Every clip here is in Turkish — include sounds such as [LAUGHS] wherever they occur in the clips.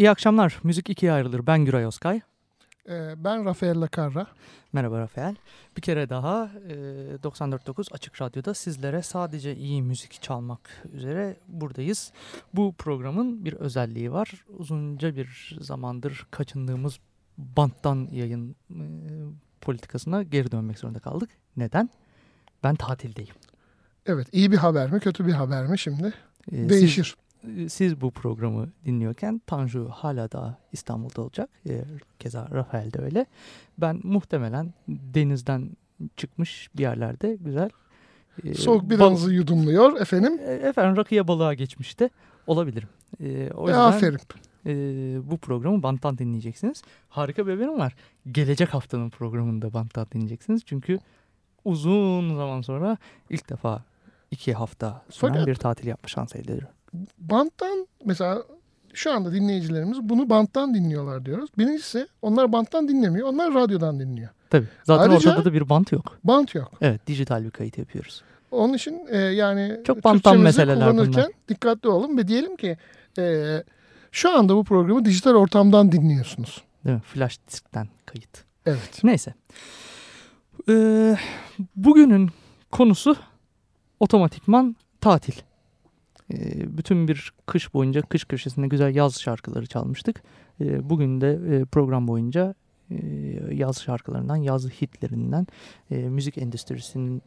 İyi akşamlar. Müzik ikiye ayrılır. Ben Güray Özkay. Ee, ben Rafael Lacarra. Merhaba Rafael. Bir kere daha e, 94.9 Açık Radyo'da sizlere sadece iyi müzik çalmak üzere buradayız. Bu programın bir özelliği var. Uzunca bir zamandır kaçındığımız banttan yayın e, politikasına geri dönmek zorunda kaldık. Neden? Ben tatildeyim. Evet iyi bir haber mi kötü bir haber mi şimdi? Ee, Değişir. Siz, siz bu programı dinliyorken Tanju hala da İstanbul'da olacak. Ee, keza Rafael de öyle. Ben muhtemelen denizden çıkmış bir yerlerde güzel. E, Soğuk bir bal- yudumluyor efendim. E, efendim rakıya balığa geçmişti. Olabilirim. E, o yüzden, Aferin. E, bu programı banttan dinleyeceksiniz. Harika bir haberim var. Gelecek haftanın programında banttan dinleyeceksiniz. Çünkü uzun zaman sonra ilk defa iki hafta süren Fakat, bir tatil yapma şansı elde ediyorum. Banttan mesela şu anda dinleyicilerimiz bunu banttan dinliyorlar diyoruz. Birincisi onlar banttan dinlemiyor. Onlar radyodan dinliyor. Tabii. Zaten Ayrıca, ortada da bir bant yok. Bant yok. Evet. Dijital bir kayıt yapıyoruz. Onun için e, yani çok banttan meseleler kullanırken bunlar. dikkatli olun ve diyelim ki e, şu anda bu programı dijital ortamdan dinliyorsunuz. Değil mi? Flash diskten kayıt. Evet. Neyse. Ee, bugünün konusu otomatikman tatil. Ee, bütün bir kış boyunca kış köşesinde güzel yaz şarkıları çalmıştık. Ee, bugün de e, program boyunca e, yaz şarkılarından, yaz hitlerinden, e, müzik endüstrisinin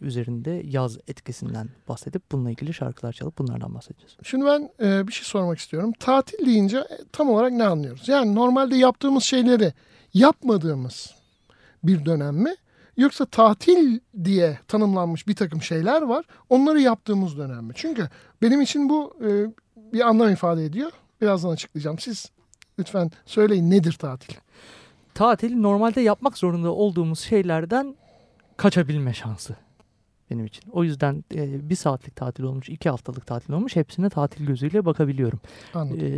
üzerinde yaz etkisinden bahsedip bununla ilgili şarkılar çalıp bunlardan bahsedeceğiz. Şimdi ben bir şey sormak istiyorum. Tatil deyince tam olarak ne anlıyoruz? Yani normalde yaptığımız şeyleri yapmadığımız bir dönem mi? Yoksa tatil diye tanımlanmış bir takım şeyler var. Onları yaptığımız dönem mi? Çünkü benim için bu e, bir anlam ifade ediyor. Birazdan açıklayacağım. Siz lütfen söyleyin nedir tatil? Tatil normalde yapmak zorunda olduğumuz şeylerden kaçabilme şansı benim için. O yüzden e, bir saatlik tatil olmuş, iki haftalık tatil olmuş hepsine tatil gözüyle bakabiliyorum. Anladım. E,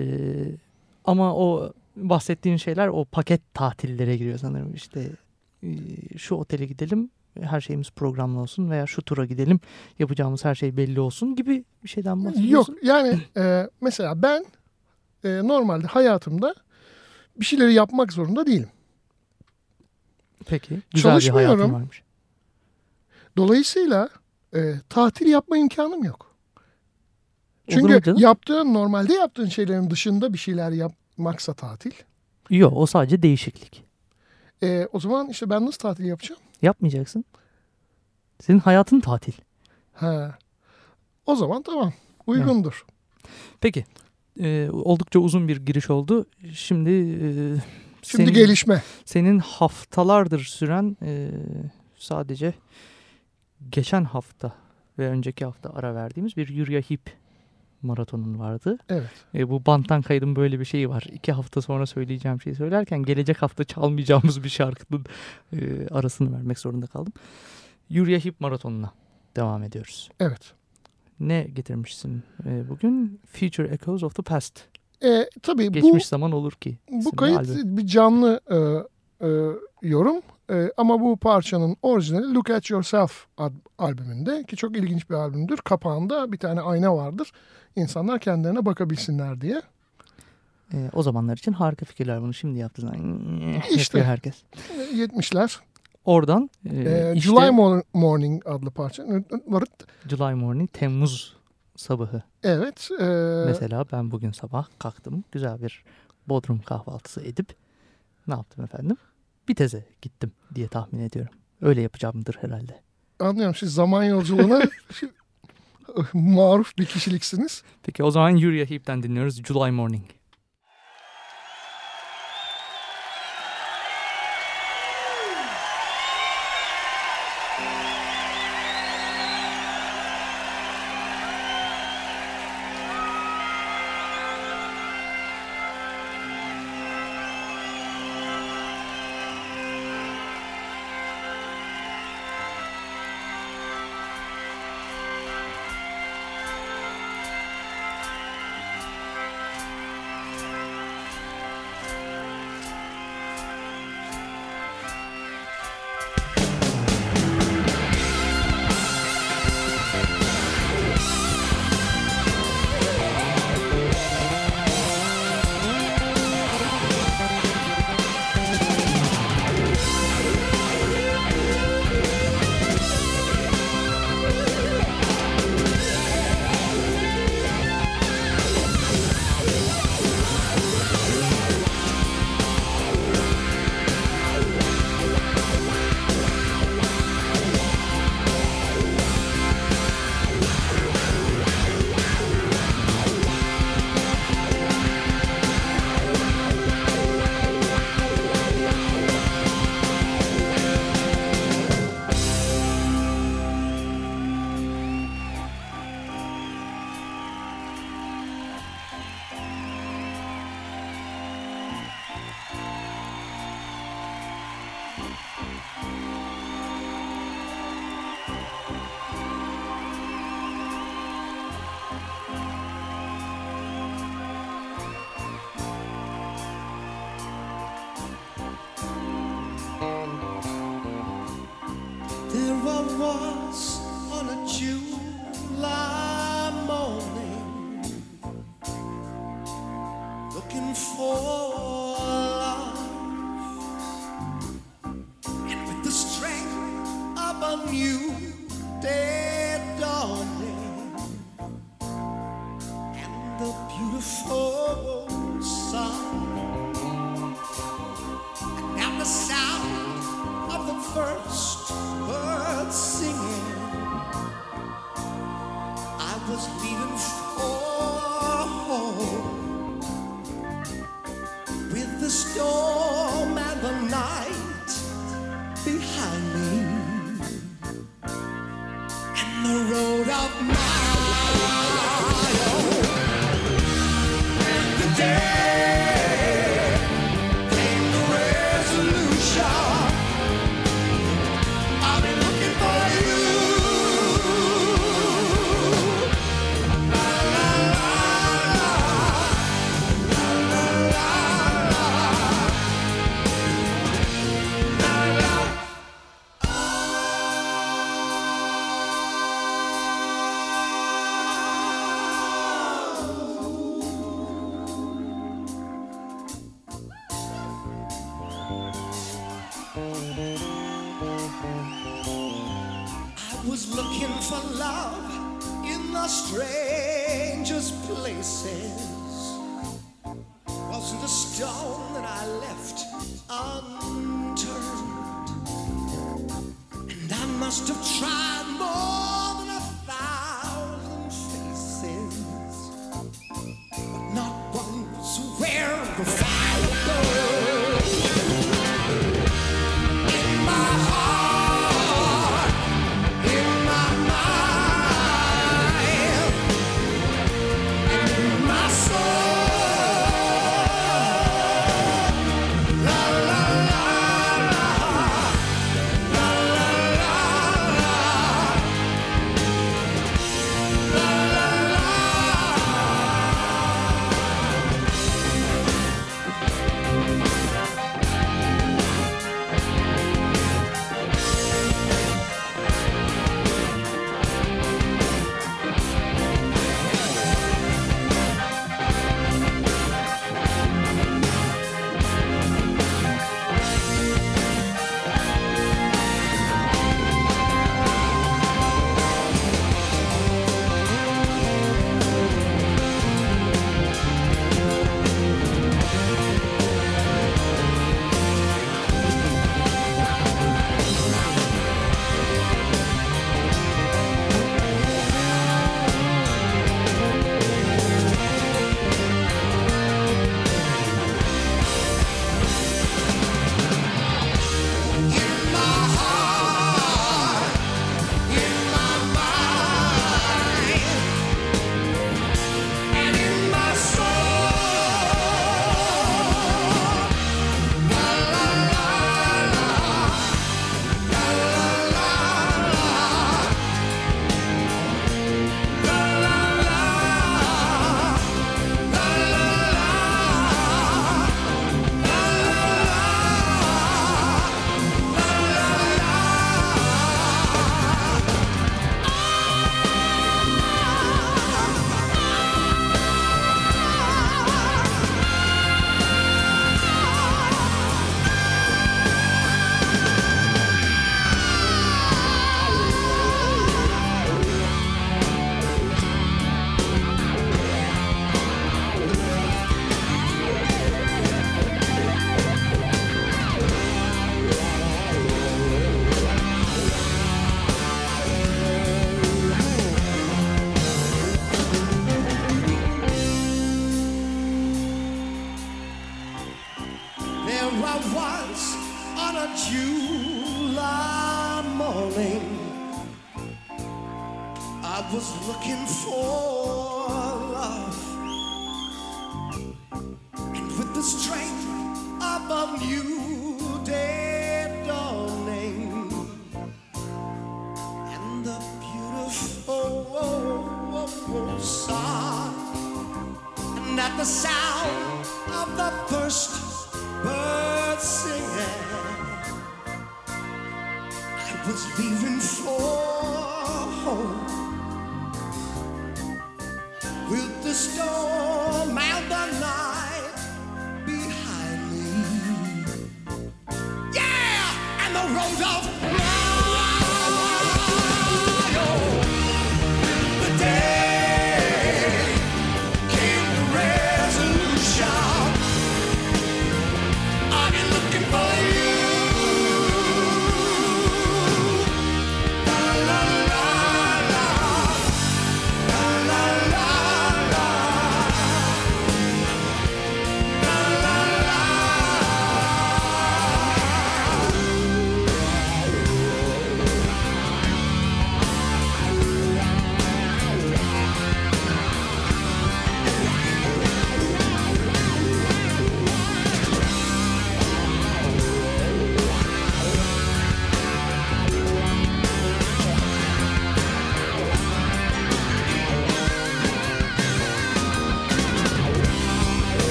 ama o bahsettiğin şeyler o paket tatillere giriyor sanırım. İşte şu otele gidelim her şeyimiz programlı olsun veya şu tura gidelim yapacağımız her şey belli olsun gibi bir şeyden bahsediyorsun. Yok yani e, mesela ben e, normalde hayatımda bir şeyleri yapmak zorunda değilim. Peki güzel Çalışmıyorum. bir varmış. Dolayısıyla e, tatil yapma imkanım yok. Çünkü yaptığın normalde yaptığın şeylerin dışında bir şeyler yapmaksa tatil. Yok o sadece değişiklik. E, o zaman işte ben nasıl tatil yapacağım? Yapmayacaksın. Senin hayatın tatil. He. O zaman tamam. Uygundur. Evet. Peki. E, oldukça uzun bir giriş oldu. Şimdi e, Şimdi senin, gelişme. Senin haftalardır süren e, sadece geçen hafta ve önceki hafta ara verdiğimiz bir Yürüye Hip maratonun vardı. Evet. E, bu banttan kaydın böyle bir şeyi var. İki hafta sonra söyleyeceğim şeyi söylerken gelecek hafta çalmayacağımız bir şarkının e, arasını vermek zorunda kaldım. Yürüye Hip maratonuna devam ediyoruz. Evet. Ne getirmişsin e, bugün? Future Echoes of the Past. E, tabii Geçmiş bu, zaman olur ki. Bu kayıt albüm. bir canlı e, e, yorum. E, ama bu parçanın orijinali Look At Yourself albümünde ki çok ilginç bir albümdür. Kapağında bir tane ayna vardır. İnsanlar kendilerine bakabilsinler diye. E, o zamanlar için harika fikirler bunu şimdi yaptılar. İşte herkes. 70'ler. Oradan e, e, işte, July Morning adlı parça. July Morning Temmuz sabahı. Evet. E, Mesela ben bugün sabah kalktım. Güzel bir bodrum kahvaltısı edip ne yaptım efendim? Bir teze gittim diye tahmin ediyorum. Öyle yapacağımdır herhalde. Anlıyorum. Siz zaman yolculuğuna [LAUGHS] [LAUGHS] maruf bir kişiliksiniz. Peki o zaman Uriah Heep'ten dinliyoruz July Morning.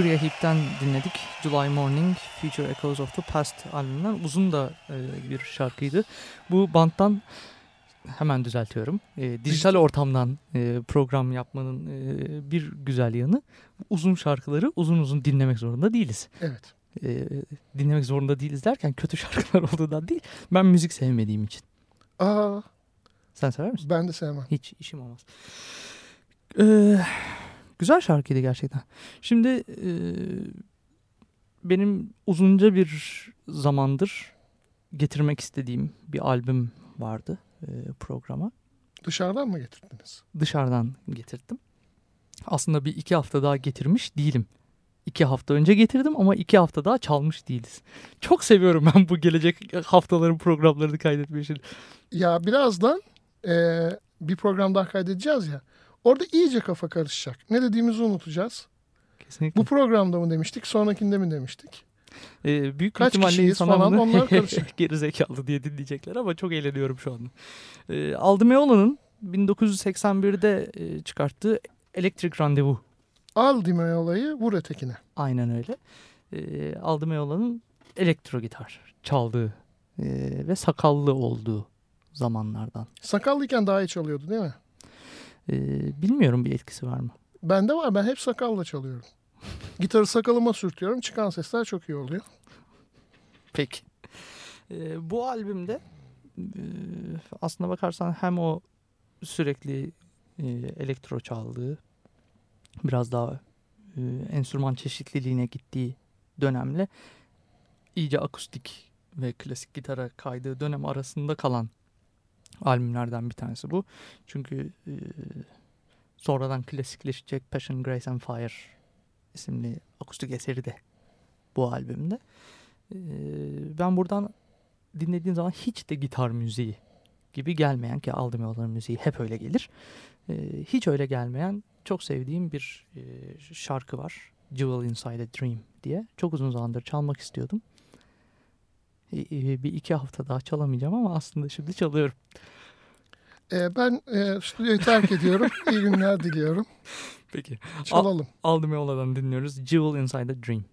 Uriah Heep'ten dinledik. July Morning, Future Echoes of the Past albümünden uzun da e, bir şarkıydı. Bu banttan hemen düzeltiyorum. E, dijital ortamdan e, program yapmanın e, bir güzel yanı uzun şarkıları uzun uzun dinlemek zorunda değiliz. Evet. E, dinlemek zorunda değiliz derken kötü [LAUGHS] şarkılar olduğundan değil. Ben müzik sevmediğim için. Aa, Sen sever misin? ben de sevmem. Hiç işim olmaz. Ee, güzel şarkıydı gerçekten. Şimdi e, benim uzunca bir zamandır getirmek istediğim bir albüm vardı e, programa. Dışarıdan mı getirdiniz? Dışarıdan getirdim. Aslında bir iki hafta daha getirmiş değilim. İki hafta önce getirdim ama iki hafta daha çalmış değiliz. Çok seviyorum ben bu gelecek haftaların programlarını kaydetmeyi. Ya birazdan eee, bir program daha kaydedeceğiz ya. Orada iyice kafa karışacak. Ne dediğimizi unutacağız. Kesinlikle. Bu programda mı demiştik, sonrakinde mi demiştik? Ee, büyük Kaç ihtimalle insanlar falan, onlar [LAUGHS] karışık. geri zekalı diye dinleyecekler ama çok eğleniyorum şu anda. Ee, Aldi Meola'nın 1981'de e, çıkarttığı Electric Randevu. Al Dimeola'yı vur etekine. Aynen öyle. Ee, Aldi Meola'nın elektro gitar çaldığı e, ve sakallı olduğu zamanlardan. Sakallıyken daha iyi çalıyordu değil mi? Ee, bilmiyorum bir etkisi var mı? Bende var. Ben hep sakalla çalıyorum. [LAUGHS] Gitarı sakalıma sürtüyorum. Çıkan sesler çok iyi oluyor. Peki. Ee, bu albümde e, aslına bakarsan hem o sürekli e, elektro çaldığı biraz daha e, enstrüman çeşitliliğine gittiği dönemle iyice akustik ve klasik gitara kaydığı dönem arasında kalan albümlerden bir tanesi bu. Çünkü e, sonradan klasikleşecek Passion, Grace and Fire isimli akustik eseri de bu albümde. E, ben buradan dinlediğim zaman hiç de gitar müziği gibi gelmeyen ki aldım yolların müziği hep öyle gelir. E, hiç öyle gelmeyen çok sevdiğim bir e, şarkı var. Jewel Inside a Dream diye. Çok uzun zamandır çalmak istiyordum. Bir iki hafta daha çalamayacağım ama aslında şimdi çalıyorum. E, ben e, stüdyoyu terk ediyorum. İyi günler diliyorum. Peki. Çalalım. Aldım Yola'dan dinliyoruz. Jewel Inside a Dream.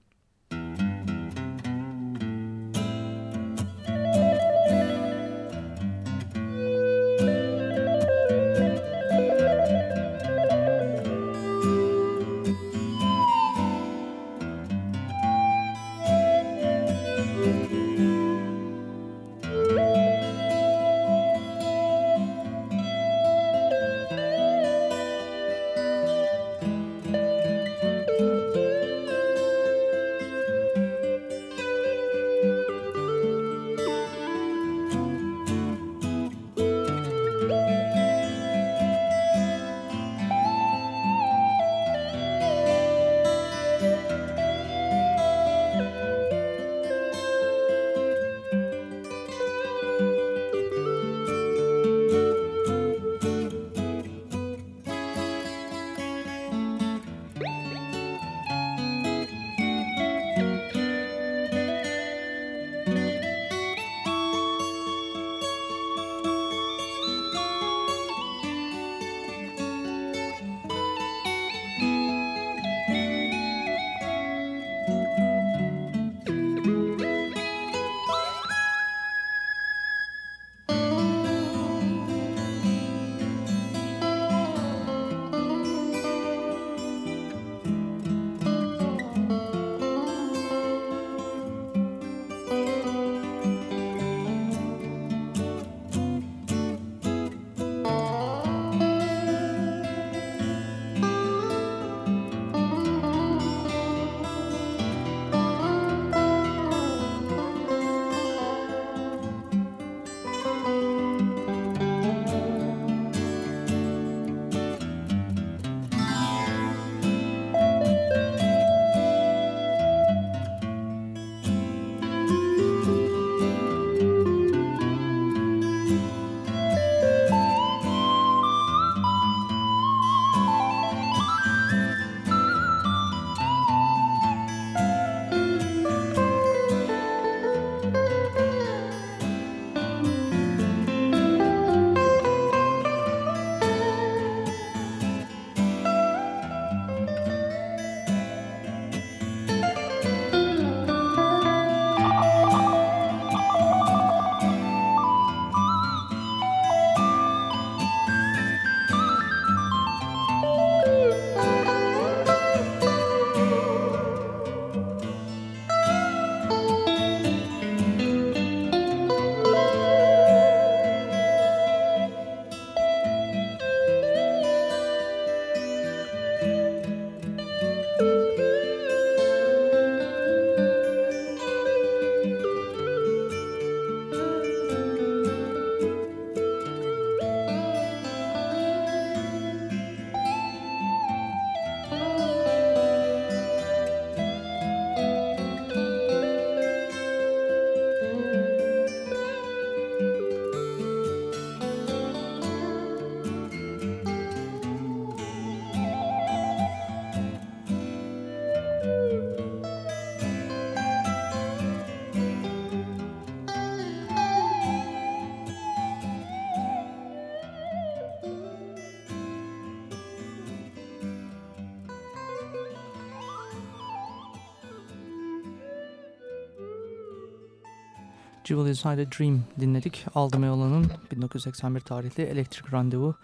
Jewel Inside a Dream dinledik. Aldım Yola'nın 1981 tarihli Electric Randevu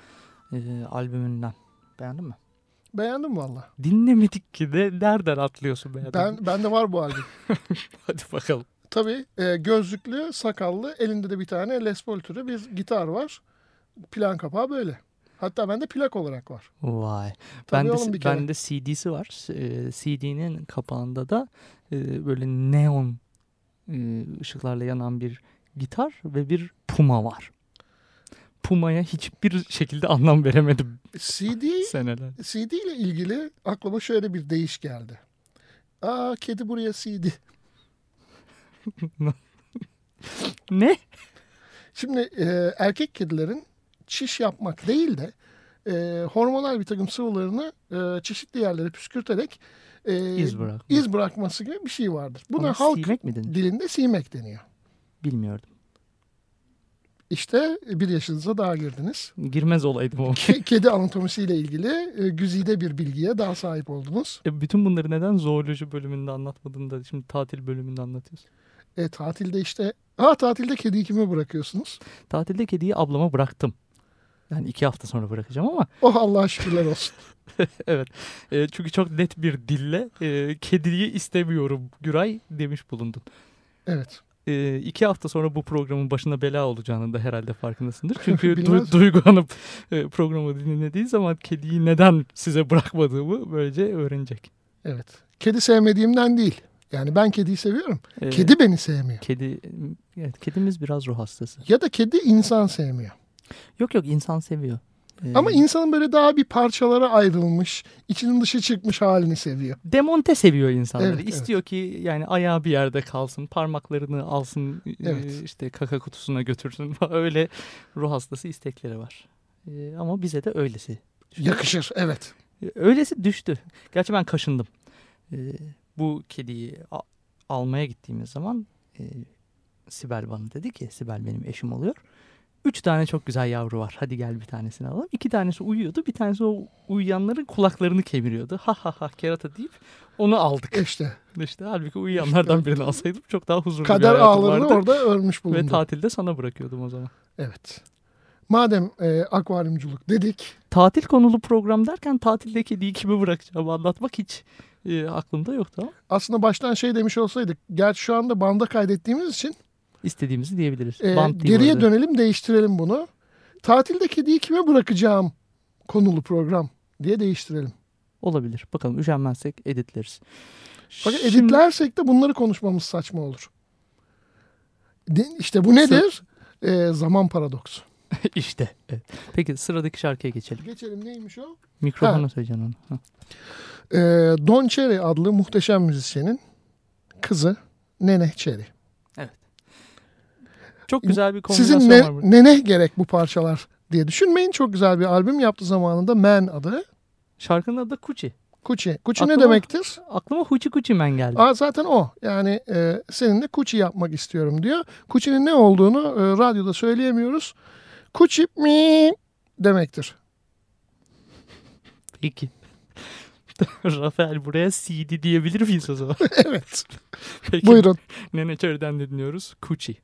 e, albümünden. Beğendin mi? Beğendim valla. Dinlemedik ki de nereden atlıyorsun beğendin? Ben, bende var bu albüm. [LAUGHS] Hadi bakalım. Tabii e, gözlüklü, sakallı, elinde de bir tane Les Paul türü bir gitar var. Plan kapağı böyle. Hatta bende plak olarak var. Vay. Tabii Bende, bir kere. bende CD'si var. Ee, CD'nin kapağında da e, böyle neon e, ışıklarla yanan bir gitar ve bir puma var. Puma'ya hiçbir şekilde anlam veremedim CD, [LAUGHS] seneler. CD ile ilgili aklıma şöyle bir değiş geldi. Aa kedi buraya CD. Ne? Şimdi e, erkek kedilerin çiş yapmak değil de e, hormonal bir takım sıvılarını e, çeşitli yerlere püskürterek e, İz bırakma. iz bırakması gibi bir şey vardır. Buna Ona halk mi denir? dilinde simek deniyor. Bilmiyordum. İşte bir yaşınıza daha girdiniz. Girmez olaydım o. Ke- Kedi anatomisiyle ilgili e, güzide bir bilgiye daha sahip oldunuz. E, bütün bunları neden zooloji bölümünde anlatmadın da şimdi tatil bölümünde anlatıyorsun? E, tatilde işte... Ha tatilde kediyi kime bırakıyorsunuz? Tatilde kediyi ablama bıraktım. Yani iki hafta sonra bırakacağım ama [LAUGHS] Oh Allah'a şükürler olsun. [LAUGHS] evet. E, çünkü çok net bir dille e, kediyi istemiyorum Güray demiş bulundun. Evet. E, iki hafta sonra bu programın başına bela olacağını da herhalde farkındasındır. [LAUGHS] Çünkü Du-. Duygu Hanım e, programı dinlediği zaman kediyi neden size bırakmadığımı böylece öğrenecek. Evet. Kedi sevmediğimden değil. Yani ben kediyi seviyorum. E, Kedi beni sevmiyor. Kedi, evet, kedimiz biraz ruh hastası. Ya da kedi insan sevmiyor. Yok yok insan seviyor. E, Ama insanın böyle daha bir parçalara ayrılmış, içinin dışı çıkmış halini seviyor. demonte seviyor insanları. Evet, İstiyor ki yani ayağı bir yerde kalsın, parmaklarını alsın, e, Evet. işte kaka kutusuna götürsün. [LAUGHS] öyle ruh hastası istekleri var. E, ama bize de öylesi. düştü. Yakışır, evet. E, Öylesi düştü. Gerçi ben kaşındım. E, bu kediyi almaya gittiğimiz zaman e, Sibel bana dedi ki, Sibel benim eşim oluyor. Üç tane çok güzel yavru var. Hadi gel bir tanesini alalım. İki tanesi uyuyordu. Bir tanesi o uyuyanların kulaklarını kemiriyordu. Ha ha ha kerata deyip onu aldık. İşte İşte halbuki uyuyanlardan birini alsaydım çok daha huzurlu bir kader hayatım ağlarını vardı. orada örmüş Ve bulundu. tatilde sana bırakıyordum o zaman. Evet. Madem e, akvaryumculuk dedik, Tatil konulu program derken tatilde kediyi kime bırakacağımı anlatmak hiç e, aklımda yoktu ama aslında baştan şey demiş olsaydık, gerçi şu anda banda kaydettiğimiz için istediğimizi diyebiliriz. e, Bant değil geriye orada. dönelim, değiştirelim bunu. Tatilde kediyi kime bırakacağım konulu program diye değiştirelim. Olabilir. Bakalım üşenmezsek editleriz. Fakat Şimdi- editlersek de bunları konuşmamız saçma olur. De- İşte bu nedir? E, zaman paradoksu. [LAUGHS] işte. Evet. Peki sıradaki şarkıya geçelim. Geçelim neymiş o? Mikrofona söyleyeceksin onu. Ha. E, Don Cherry adlı muhteşem müzisyenin kızı Nene Cherry. Çok güzel bir kombinasyon Sizin ne, var burada. nene gerek bu parçalar diye düşünmeyin. Çok güzel bir albüm yaptı zamanında Man adı. Şarkının adı Kuchi. Kuçi. Kuçi ne demektir? Aklıma Huchi Kuchi Men geldi. Aa, zaten o. Yani e, seninle Kuçi yapmak istiyorum diyor. Kuçi'nin ne olduğunu e, radyoda söyleyemiyoruz. Kuçi mi demektir. [LAUGHS] Peki. [LAUGHS] Rafael buraya CD diyebilir miyiz o zaman? [LAUGHS] evet. Peki. Buyurun. Nene Cherry'den dinliyoruz. Kuchi.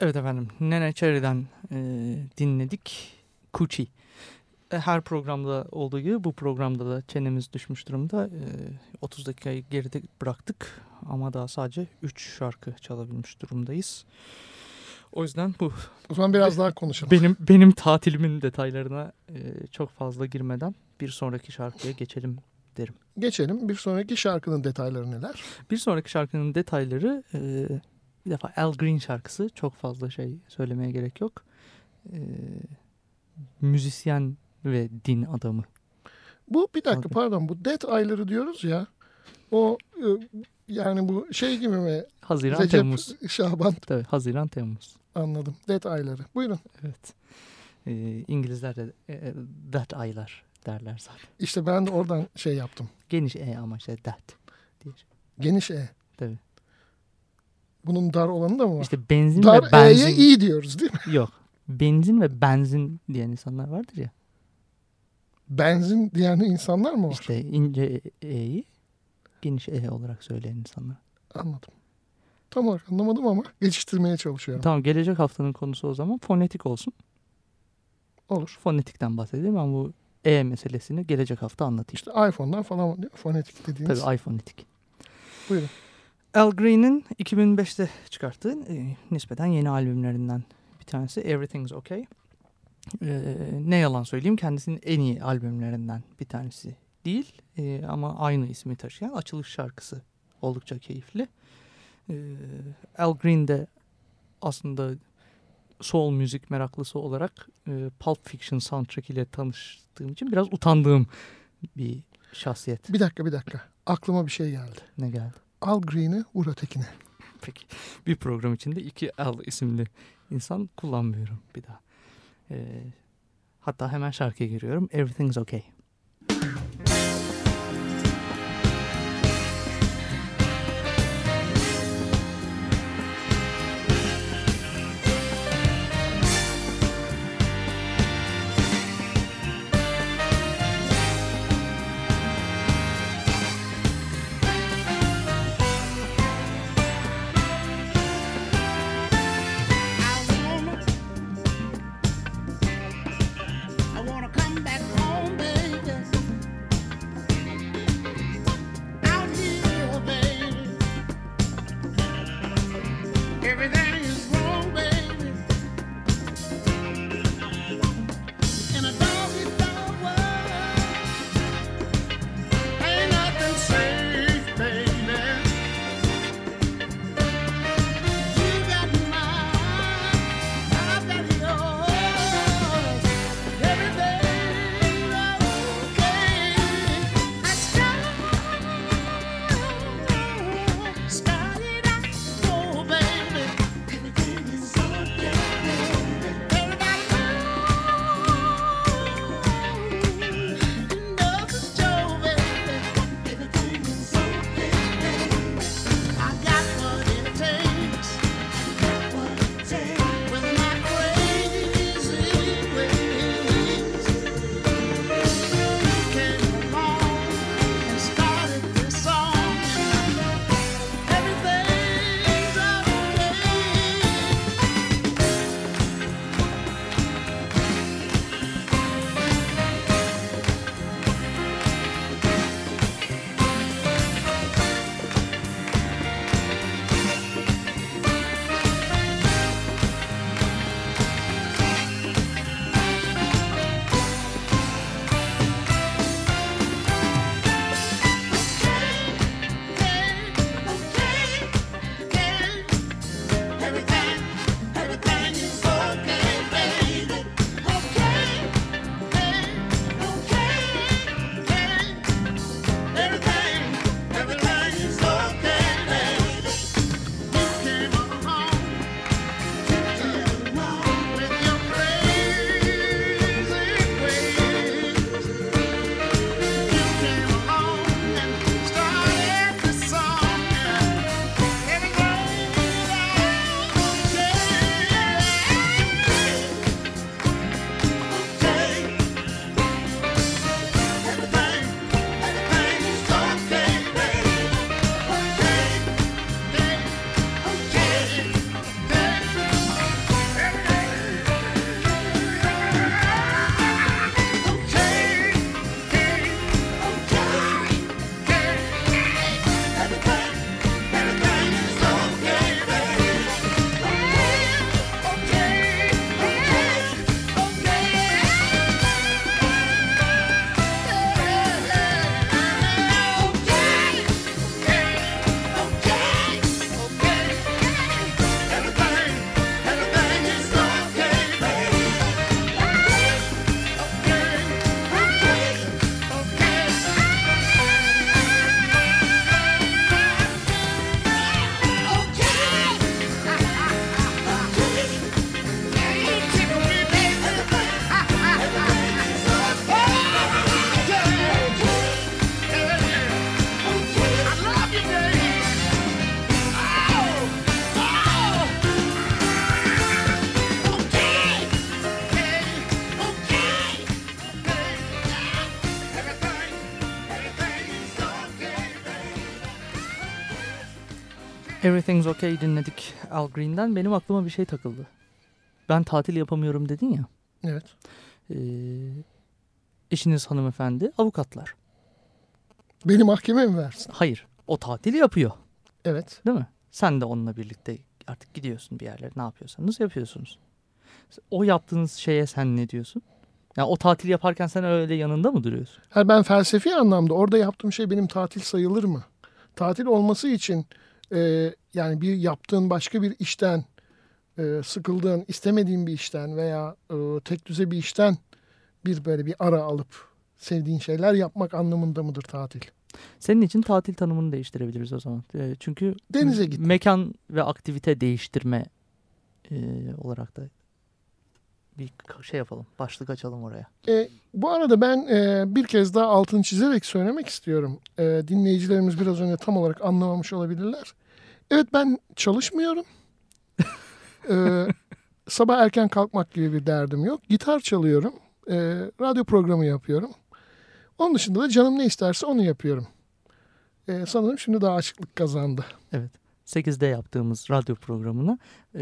Evet efendim Nene Cherry'den e, dinledik Kuchi. E, Her programda olduğu gibi bu programda da çenemiz düşmüş durumda. E, 30 dakikayı geride bıraktık ama daha sadece 3 şarkı çalabilmiş durumdayız. O yüzden bu O zaman biraz daha konuşalım. benim benim tatilimin detaylarına e, çok fazla girmeden bir sonraki şarkıya geçelim. Geçelim. Bir sonraki şarkının detayları neler? Bir sonraki şarkının detayları e, bir defa Al Green şarkısı. Çok fazla şey söylemeye gerek yok. E, müzisyen ve din adamı. Bu bir dakika Tabii. pardon bu det ayları diyoruz ya. O e, yani bu şey gibi mi? Haziran Recep, Temmuz. Şaban Tabii Haziran Temmuz. anladım. Det ayları. Buyurun. Evet. E, İngilizler de e, that aylar derler zaten. İşte ben de oradan şey yaptım. Geniş E ama şey that. Diye. Geniş E. Tabii. Bunun dar olanı da mı var? İşte benzin dar ve benzin. E'ye iyi diyoruz değil mi? Yok. Benzin ve benzin diyen insanlar vardır ya. Benzin diyen insanlar mı var? İşte ince E'yi geniş E olarak söyleyen insanlar. Anladım. Tam olarak anlamadım ama geçiştirmeye çalışıyorum. Tamam gelecek haftanın konusu o zaman fonetik olsun. Olur. Fonetikten bahsedelim ama bu E meselesini gelecek hafta anlatayım. İşte iPhone'dan falan fonetik dediğiniz. Tabii iPhonetik. Buyurun. Al Green'in 2005'te çıkarttığı e, nispeten yeni albümlerinden bir tanesi Everything's Okay. E, ne yalan söyleyeyim kendisinin en iyi albümlerinden bir tanesi değil E, ama aynı ismi taşıyan açılış şarkısı oldukça keyifli. E, Al Green de aslında soul müzik meraklısı olarak e, Pulp Fiction soundtrack ile tanıştığım için biraz utandığım bir şahsiyet. Bir dakika bir dakika. Aklıma bir şey geldi. Ne geldi? Al Green'i vur ötekine. [LAUGHS] Peki. Bir program içinde iki Al isimli insan kullanmıyorum bir daha. Ee, hatta hemen şarkıya giriyorum. Everything's okay. Everything's Okay dinledik Al Green'den. Benim aklıma bir şey takıldı. Ben tatil yapamıyorum dedin ya. Evet. Ee, eşiniz hanımefendi avukatlar. Beni mahkemeye mi versin? Hayır o tatil yapıyor Evet. değil mi? Sen de onunla birlikte artık gidiyorsun bir yerlere ne yapıyorsanız yapıyorsunuz. O yaptığınız şeye sen ne diyorsun? Ya o tatil yaparken sen öyle yanında mı duruyorsun? Ha, ben felsefi anlamda orada yaptığım şey benim tatil sayılır mı? Tatil olması için e, yani bir yaptığın başka bir işten e, sıkıldığın, istemediğin bir işten veya e, tek düze bir işten bir böyle bir ara alıp sevdiğin şeyler yapmak anlamında mıdır tatil? Senin için tatil tanımını değiştirebiliriz o zaman. Ee, çünkü Denize gitmek. mekan ve aktivite değiştirme e, olarak da bir şey yapalım. Başlık açalım oraya. E, bu arada ben e, bir kez daha altını çizerek söylemek istiyorum. E, dinleyicilerimiz biraz önce tam olarak anlamamış olabilirler. Evet ben çalışmıyorum. [LAUGHS] E, sabah erken kalkmak gibi bir derdim yok. Gitar çalıyorum. E, radyo programı yapıyorum. Onun dışında da canım ne isterse onu yapıyorum. E, sanırım şimdi daha açıklık kazandı. Evet. 8'de yaptığımız radyo programına e,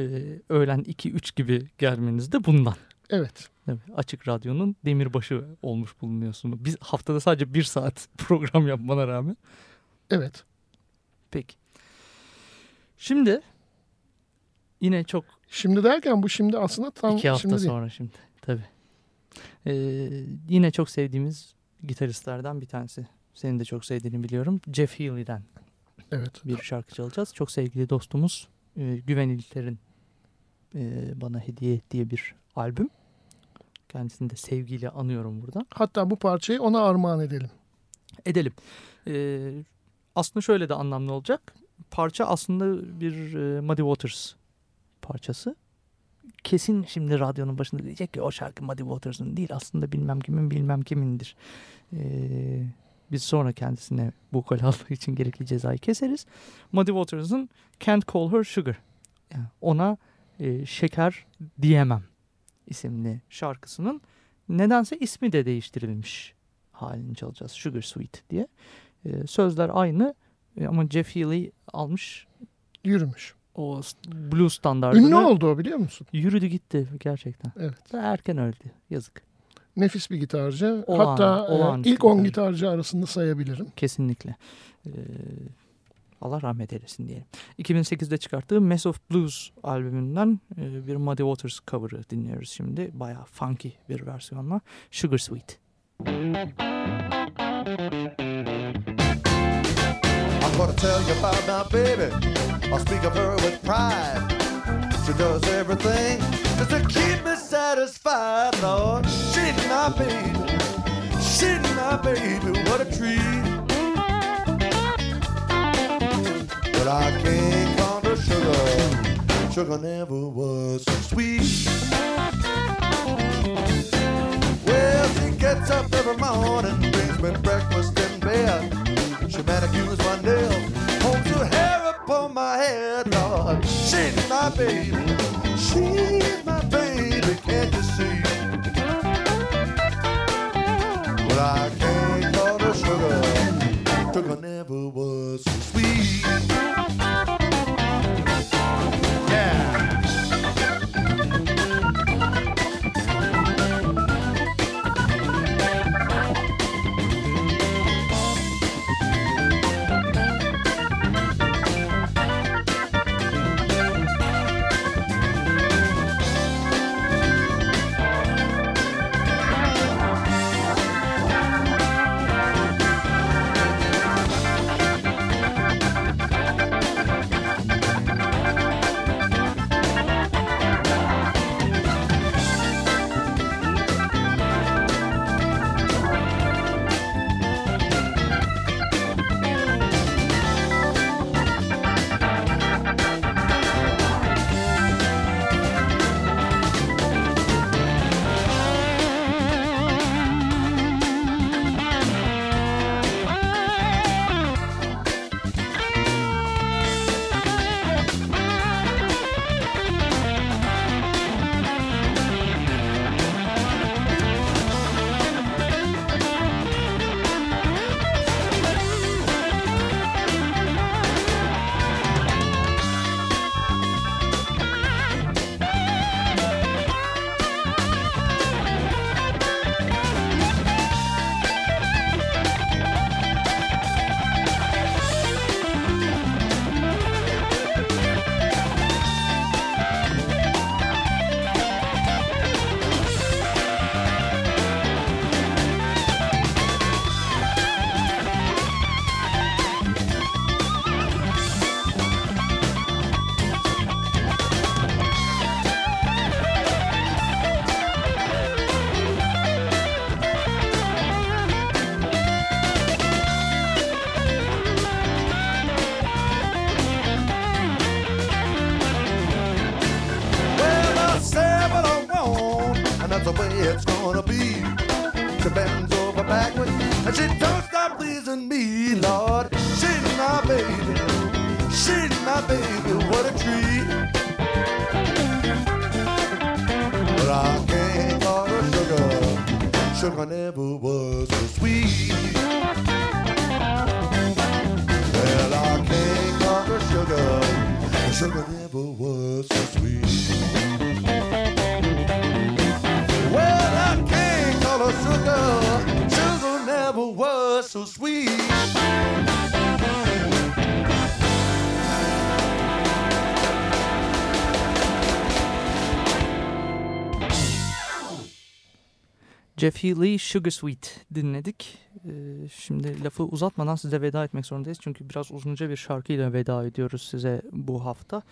öğlen 2-3 gibi gelmeniz de bundan. Evet. Evet, Açık Radyo'nun demirbaşı olmuş bulunuyorsun. Biz haftada sadece bir saat [LAUGHS] program yapmana rağmen. Evet. Peki. Şimdi yine çok Şimdi derken bu şimdi aslında tam iki hafta şimdi değil. sonra şimdi tabii. Ee, yine çok sevdiğimiz gitaristlerden bir tanesi. Senin de çok sevdiğini biliyorum. Jeff Healey'den Evet. bir şarkı çalacağız. Çok sevgili dostumuz e, Güven İlter'in e, bana hediye ettiği bir albüm. Kendisini de sevgiyle anıyorum burada. Hatta bu parçayı ona armağan edelim. Edelim. E, aslında şöyle de anlamlı olacak. Parça aslında bir e, Muddy Waters parçası. Kesin şimdi radyonun başında diyecek ki o şarkı Muddy Waters'ın değil aslında bilmem kimin bilmem kimindir. E, biz sonra kendisine bu kol aldığı için gerekli cezayı keseriz. Muddy Waters'ın Can't Call Her Sugar. Yani ona e, şeker diyemem isimli şarkısının nedense ismi de değiştirilmiş halini çalacağız. Sugar Sweet diye. E, sözler aynı e, ama Jeff Healey almış Yürümüş. o blues standartını. Ünlü oldu o biliyor musun? Yürüdü gitti gerçekten. Evet. Ve erken öldü. Yazık. Nefis bir gitarcı. Olağan- Hatta e, olağanüstü ilk 10 gitarcı. arasında sayabilirim. Kesinlikle. Ee, Allah rahmet eylesin diyelim. 2008'de çıkarttığı Mess of Blues albümünden e, bir Muddy Waters cover'ı dinliyoruz şimdi. Bayağı funky bir versiyonla. Sugar Sweet. I'm gonna tell you about my baby. I'll speak of her with pride. She does everything just to keep me satisfied, Lord. She's my baby. She's my baby. What a treat. But I can't count her sugar. Sugar never was so sweet. Well, she gets up every morning, brings me breakfast in bed. She manicures my nails, holds her hair upon my head, Lord. She's my baby, she's my baby, can't you see? Well, I can't call her sugar, sugar never was so sweet. Jeff Healey Sugar Sweet dinledik. Ee, şimdi lafı uzatmadan size veda etmek zorundayız. Çünkü biraz uzunca bir şarkıyla veda ediyoruz size bu hafta.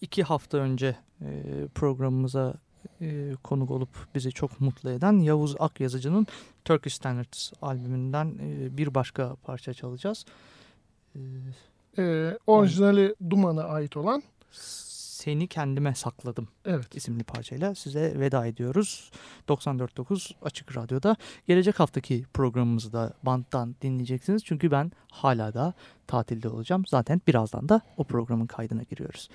İki hafta önce e, programımıza e, konuk olup bizi çok mutlu eden Yavuz Akyazıcı'nın Turkish Standards albümünden e, bir başka parça çalacağız. Ee, Ee, orijinali Duman'a ait olan Seni Kendime Sakladım. evet isimli parçayla size veda ediyoruz. 94.9 Açık Radyo'da. Gelecek haftaki programımızı da banttan dinleyeceksiniz. Çünkü ben hala da tatilde olacağım. Zaten birazdan da o programın kaydına giriyoruz.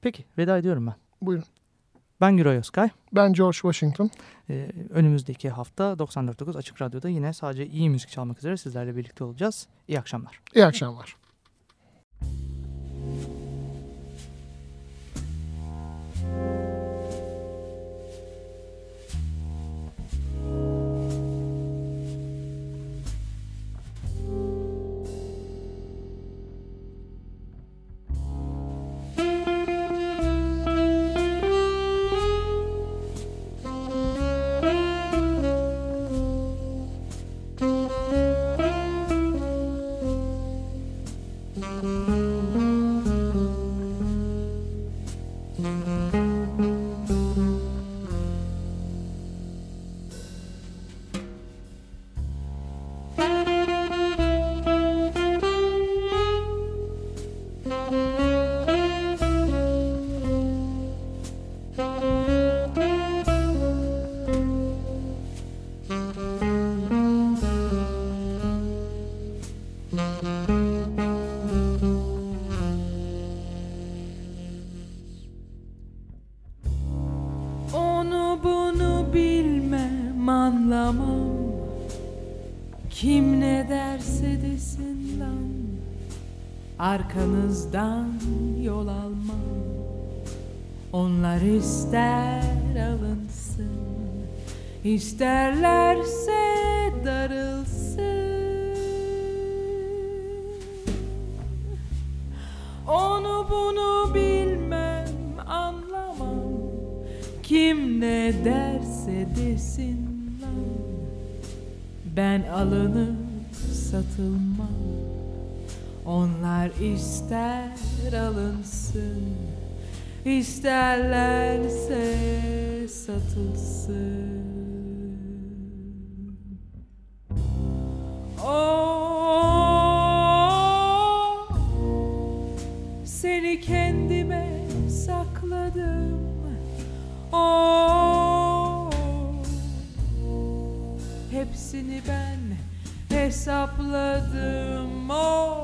Peki veda ediyorum ben. buyurun. Ben Güray Özkay. Ben George Washington. Ee, önümüzdeki hafta 94.9 Açık Radyo'da yine sadece iyi müzik çalmak üzere sizlerle birlikte olacağız. İyi akşamlar. İyi akşamlar. Yol almam. Onlar ister alınsın İsterlerse darılsın. Onu bunu bilmem anlamam. Kim ne derse desin lan. Ben alınıp satılmam Onlar ister alınsın İsterlerse satılsın Oh, seni kendime sakladım. Oh, hepsini ben hesapladım. Oh,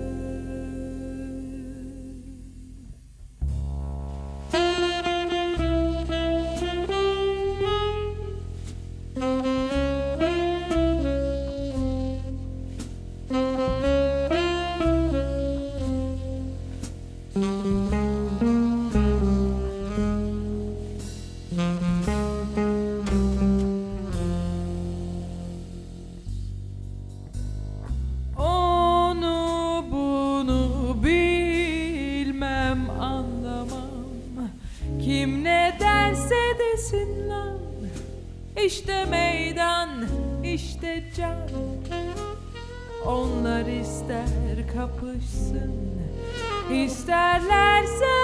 ister kapışsın İsterlerse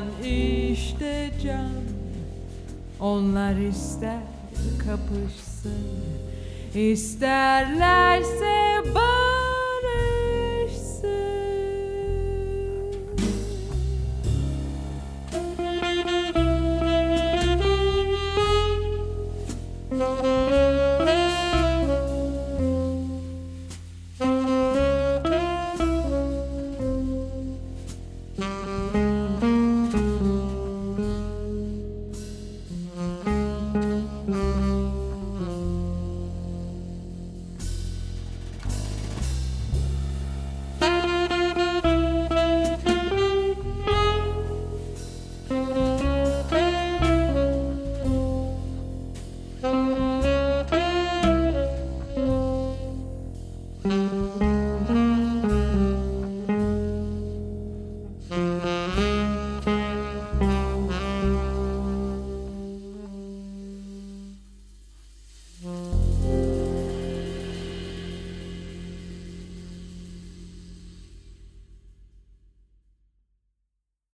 meydan işte can Onlar ister kapışsın İsterlerse